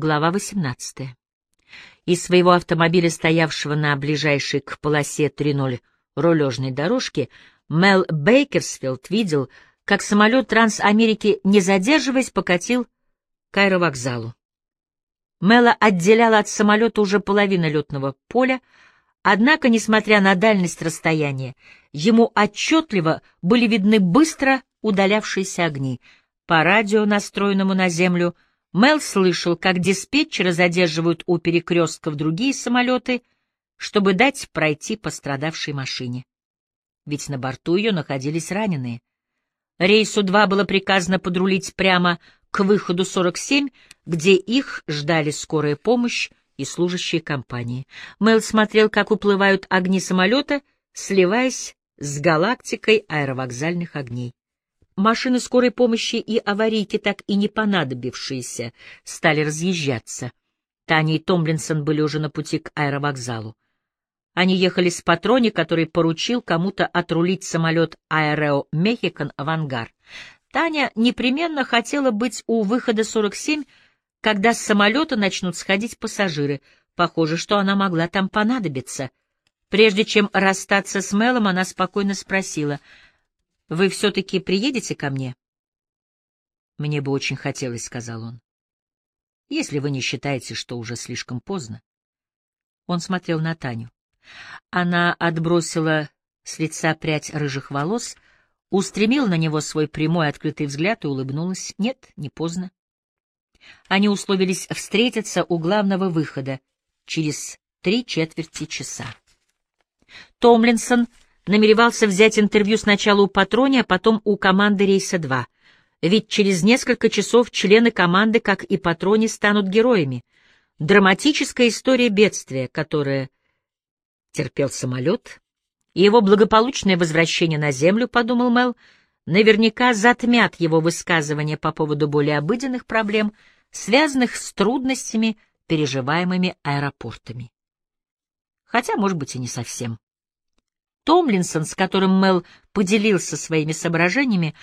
Глава 18. Из своего автомобиля, стоявшего на ближайшей к полосе 3.0 рулежной дорожке, Мел Бейкерсфилд видел, как самолет Трансамерики, не задерживаясь, покатил к аэровокзалу. Мела отделяла от самолета уже половина летного поля, однако, несмотря на дальность расстояния, ему отчетливо были видны быстро удалявшиеся огни. По радио, настроенному на землю, — Мел слышал, как диспетчеры задерживают у перекрестков другие самолеты, чтобы дать пройти пострадавшей машине. Ведь на борту ее находились раненые. Рейсу 2 было приказано подрулить прямо к выходу 47, где их ждали скорая помощь и служащие компании. Мел смотрел, как уплывают огни самолета, сливаясь с галактикой аэровокзальных огней. Машины скорой помощи и аварийки, так и не понадобившиеся, стали разъезжаться. Таня и Томлинсон были уже на пути к аэровокзалу. Они ехали с патрони, который поручил кому-то отрулить самолет Аэрео Мехикан в ангар. Таня непременно хотела быть у выхода 47, когда с самолета начнут сходить пассажиры. Похоже, что она могла там понадобиться. Прежде чем расстаться с Мелом, она спокойно спросила — вы все-таки приедете ко мне? Мне бы очень хотелось, — сказал он. Если вы не считаете, что уже слишком поздно. Он смотрел на Таню. Она отбросила с лица прядь рыжих волос, устремила на него свой прямой открытый взгляд и улыбнулась. Нет, не поздно. Они условились встретиться у главного выхода через три четверти часа. Томлинсон намеревался взять интервью сначала у Патрони, а потом у команды рейса 2. Ведь через несколько часов члены команды, как и Патрони, станут героями. Драматическая история бедствия, которое терпел самолет, и его благополучное возвращение на Землю, подумал Мел, наверняка затмят его высказывания по поводу более обыденных проблем, связанных с трудностями, переживаемыми аэропортами. Хотя, может быть, и не совсем. Томлинсон, с которым Мел поделился своими соображениями,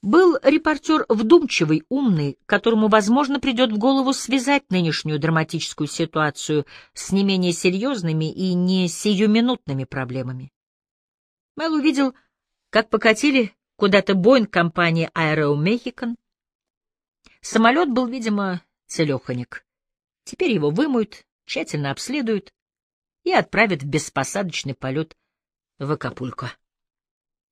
был репортер вдумчивый, умный, которому, возможно, придет в голову связать нынешнюю драматическую ситуацию с не менее серьезными и не сиюминутными проблемами. Мел увидел, как покатили куда-то Боинг компании Aero Mexican. Самолет был, видимо, целеханик. Теперь его вымоют, тщательно обследуют и отправят в беспосадочный полет в Акапулько.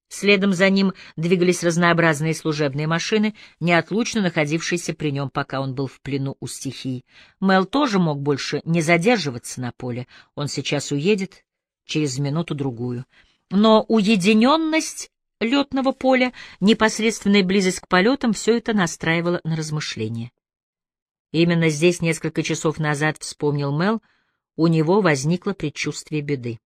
Следом за ним двигались разнообразные служебные машины, неотлучно находившиеся при нем, пока он был в плену у стихий. Мел тоже мог больше не задерживаться на поле. Он сейчас уедет через минуту-другую. Но уединенность летного поля, непосредственная близость к полетам — все это настраивало на размышления. Именно здесь несколько часов назад, вспомнил Мел, у него возникло предчувствие беды.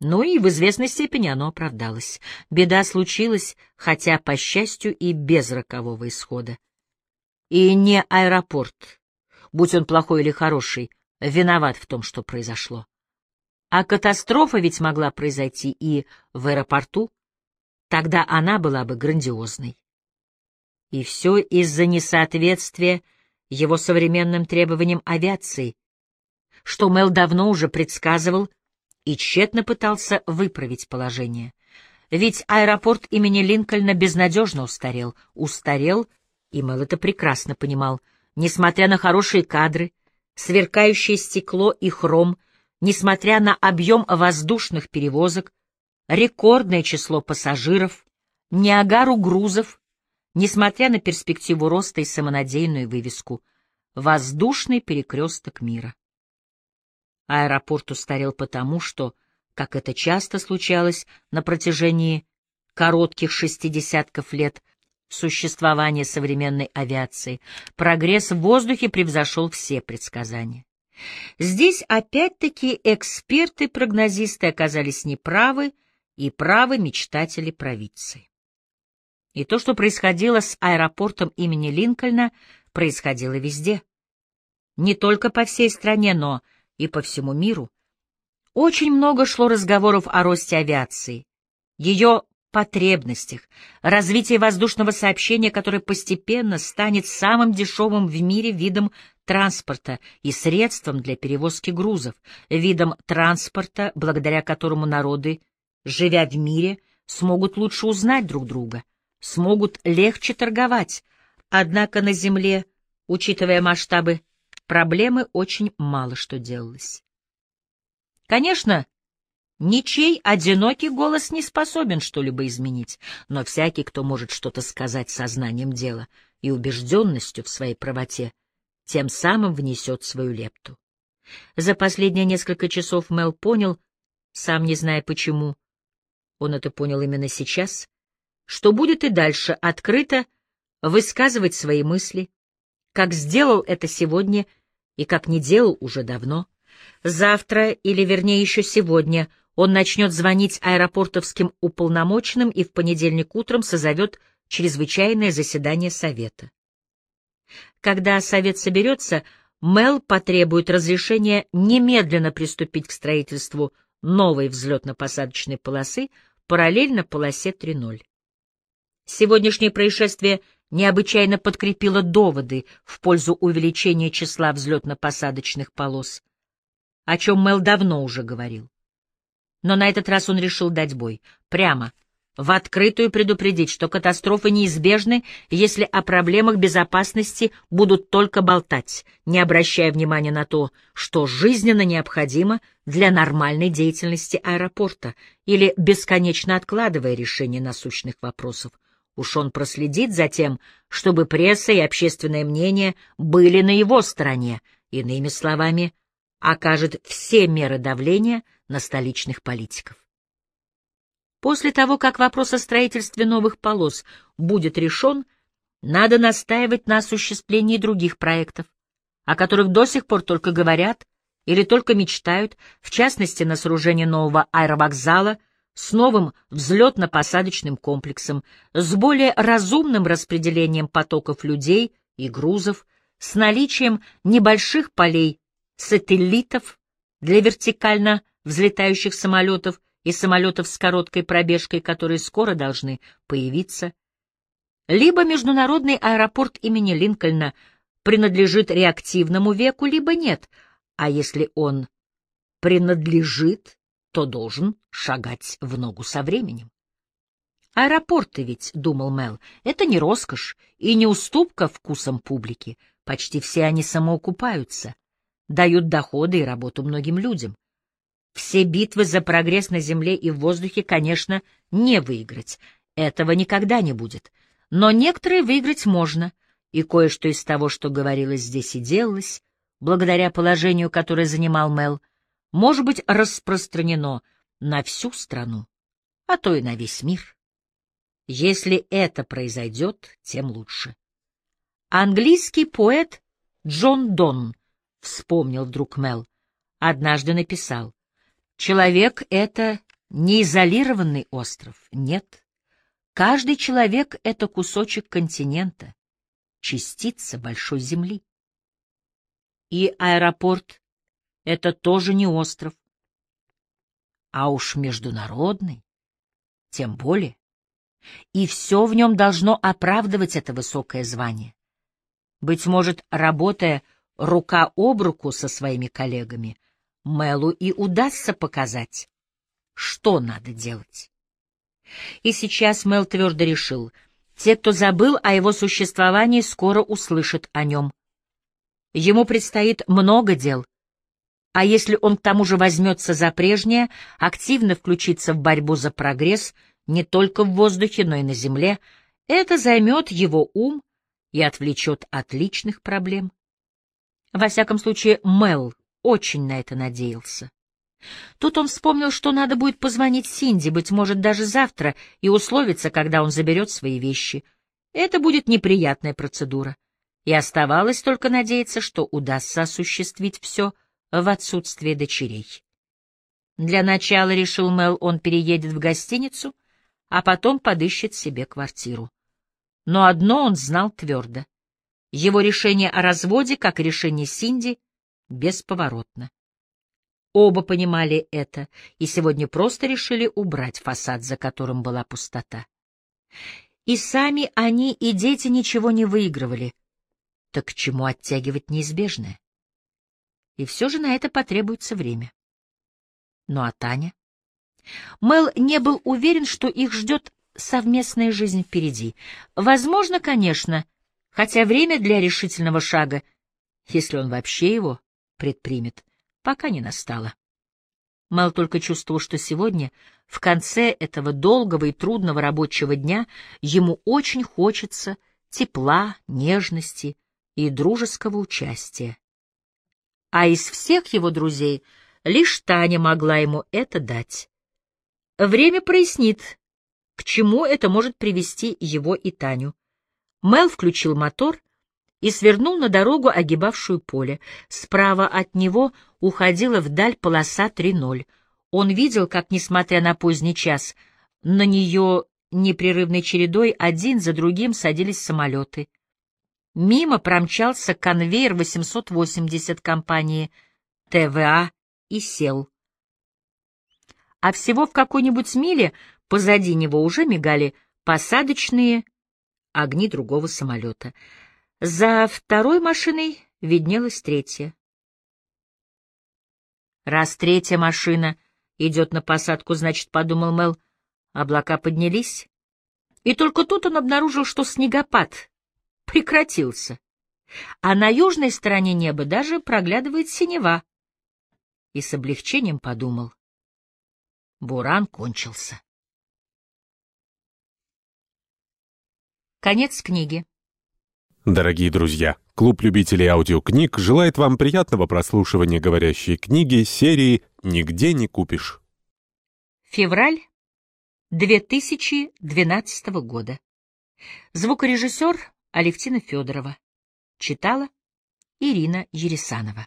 Ну и в известной степени оно оправдалось. Беда случилась, хотя, по счастью, и без рокового исхода. И не аэропорт, будь он плохой или хороший, виноват в том, что произошло. А катастрофа ведь могла произойти и в аэропорту. Тогда она была бы грандиозной. И все из-за несоответствия его современным требованиям авиации, что Мел давно уже предсказывал и тщетно пытался выправить положение. Ведь аэропорт имени Линкольна безнадежно устарел. Устарел, и Мэл это прекрасно понимал, несмотря на хорошие кадры, сверкающее стекло и хром, несмотря на объем воздушных перевозок, рекордное число пассажиров, неагару грузов, несмотря на перспективу роста и самонадеянную вывеску «Воздушный перекресток мира». Аэропорт устарел потому, что, как это часто случалось на протяжении коротких шестидесятков лет существования современной авиации, прогресс в воздухе превзошел все предсказания. Здесь опять-таки эксперты-прогнозисты оказались неправы, и правы мечтатели-провидцы. И то, что происходило с аэропортом имени Линкольна, происходило везде. Не только по всей стране, но и по всему миру. Очень много шло разговоров о росте авиации, ее потребностях, развитие воздушного сообщения, которое постепенно станет самым дешевым в мире видом транспорта и средством для перевозки грузов, видом транспорта, благодаря которому народы, живя в мире, смогут лучше узнать друг друга, смогут легче торговать. Однако на Земле, учитывая масштабы проблемы, очень мало что делалось. Конечно, Ничей одинокий голос не способен что-либо изменить, но всякий, кто может что-то сказать сознанием дела и убежденностью в своей правоте, тем самым внесет свою лепту. За последние несколько часов Мел понял, сам не зная почему, он это понял именно сейчас, что будет и дальше открыто высказывать свои мысли, как сделал это сегодня и как не делал уже давно. Завтра, или вернее еще сегодня, он начнет звонить аэропортовским уполномоченным и в понедельник утром созовет чрезвычайное заседание Совета. Когда Совет соберется, Мел потребует разрешения немедленно приступить к строительству новой взлетно-посадочной полосы параллельно полосе 3.0. Сегодняшнее происшествие необычайно подкрепило доводы в пользу увеличения числа взлетно-посадочных полос, о чем Мел давно уже говорил. Но на этот раз он решил дать бой. Прямо, в открытую предупредить, что катастрофы неизбежны, если о проблемах безопасности будут только болтать, не обращая внимания на то, что жизненно необходимо для нормальной деятельности аэропорта, или бесконечно откладывая решение насущных вопросов. Уж он проследит за тем, чтобы пресса и общественное мнение были на его стороне, иными словами, окажет все меры давления — на столичных политиков. После того, как вопрос о строительстве новых полос будет решен, надо настаивать на осуществлении других проектов, о которых до сих пор только говорят или только мечтают, в частности, на сооружение нового аэровокзала с новым взлетно-посадочным комплексом, с более разумным распределением потоков людей и грузов, с наличием небольших полей сателлитов для вертикально взлетающих самолетов и самолетов с короткой пробежкой, которые скоро должны появиться. Либо международный аэропорт имени Линкольна принадлежит реактивному веку, либо нет, а если он принадлежит, то должен шагать в ногу со временем. Аэропорты ведь, — думал Мел, — это не роскошь и не уступка вкусам публики. Почти все они самоокупаются, дают доходы и работу многим людям. Все битвы за прогресс на земле и в воздухе, конечно, не выиграть. Этого никогда не будет. Но некоторые выиграть можно, и кое-что из того, что говорилось здесь и делалось, благодаря положению, которое занимал Мел, может быть распространено на всю страну, а то и на весь мир. Если это произойдет, тем лучше. Английский поэт Джон Дон, вспомнил вдруг Мел, однажды написал, Человек — это не изолированный остров, нет. Каждый человек — это кусочек континента, частица большой земли. И аэропорт — это тоже не остров, а уж международный, тем более. И все в нем должно оправдывать это высокое звание. Быть может, работая рука об руку со своими коллегами, Мелу и удастся показать, что надо делать. И сейчас Мел твердо решил, те, кто забыл о его существовании, скоро услышат о нем. Ему предстоит много дел, а если он к тому же возьмется за прежнее, активно включиться в борьбу за прогресс не только в воздухе, но и на земле, это займет его ум и отвлечет от личных проблем. Во всяком случае, Мел очень на это надеялся. Тут он вспомнил, что надо будет позвонить Синди, быть может, даже завтра, и условиться, когда он заберет свои вещи. Это будет неприятная процедура. И оставалось только надеяться, что удастся осуществить все в отсутствие дочерей. Для начала, решил Мел, он переедет в гостиницу, а потом подыщет себе квартиру. Но одно он знал твердо. Его решение о разводе, как и решение Синди, бесповоротно. Оба понимали это и сегодня просто решили убрать фасад, за которым была пустота. И сами они, и дети ничего не выигрывали. Так к чему оттягивать неизбежное? И все же на это потребуется время. Ну а Таня? Мел не был уверен, что их ждет совместная жизнь впереди. Возможно, конечно, хотя время для решительного шага, если он вообще его предпримет, пока не настало. Мэл только чувствовал, что сегодня, в конце этого долгого и трудного рабочего дня, ему очень хочется тепла, нежности и дружеского участия. А из всех его друзей лишь Таня могла ему это дать. Время прояснит, к чему это может привести его и Таню. Мел включил мотор и свернул на дорогу, огибавшую поле. Справа от него уходила вдаль полоса 3.0. Он видел, как, несмотря на поздний час, на нее непрерывной чередой один за другим садились самолеты. Мимо промчался конвейер 880 компании ТВА и сел. А всего в какой-нибудь миле позади него уже мигали посадочные огни другого самолета — за второй машиной виднелась третья. Раз третья машина идет на посадку, значит, подумал Мел, облака поднялись. И только тут он обнаружил, что снегопад прекратился, а на южной стороне неба даже проглядывает синева. И с облегчением подумал. Буран кончился. Конец книги. Дорогие друзья, клуб любителей аудиокниг желает вам приятного прослушивания говорящей книги серии «Нигде не купишь». Февраль 2012 года. Звукорежиссер Алевтина Федорова. Читала Ирина Ересанова.